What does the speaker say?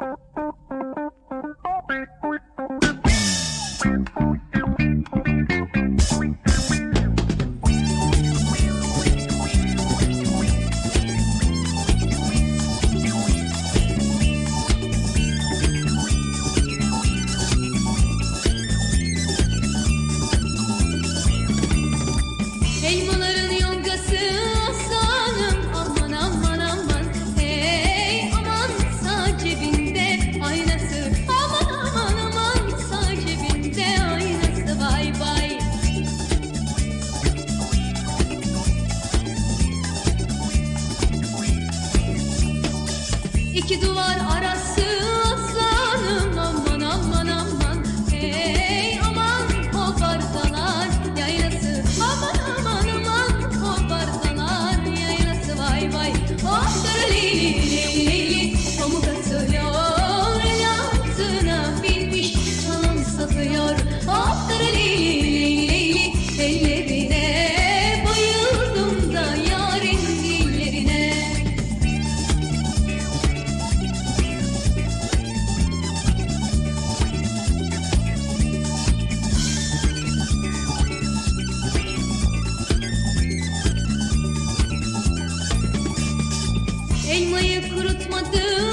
Thank you. İki duvar arası elmayı kurutmadım